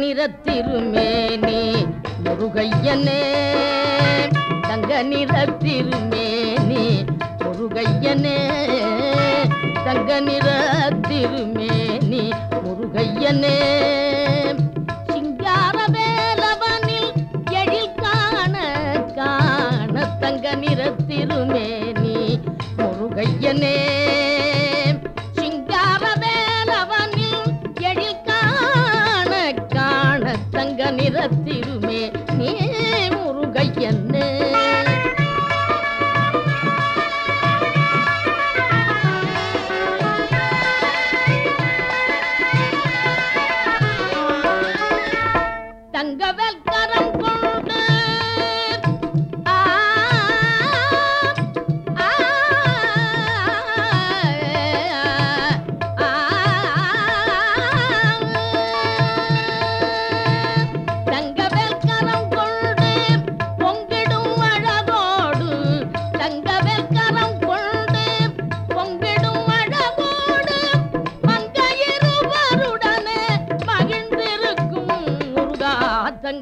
நிறத்திருமேனி முருகையனே. தங்க நிறத்திருமேனி முருகையனே. தங்க நிறத்திருமேனி முருகையனே. தங்க நிற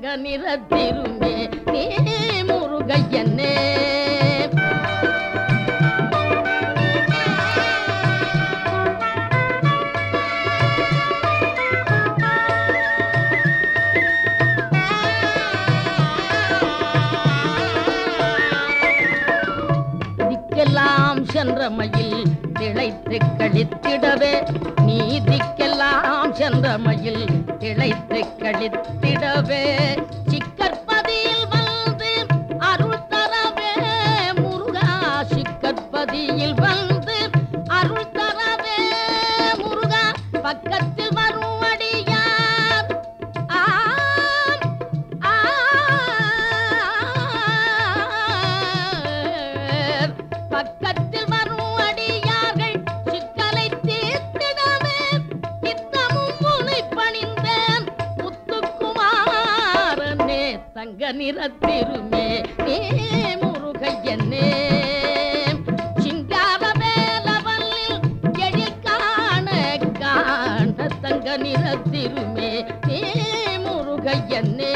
தங்க நிறத்திருமே. நீ முருகையனே. திக்கெல்லாம் சென்ற திளைத்து கழித்திடவே. நீதிக்கெல்லாம் சென்றமையில் திளைத்து கழித்து கழித்திடவே சிக்கற்பதியில் தங்க நிறத்திருமே நீ முருகையன்னே சிங்கார வேலவல்லில் எழில் காண காண தங்க நிறத்திருமே நீ முருகையன்னே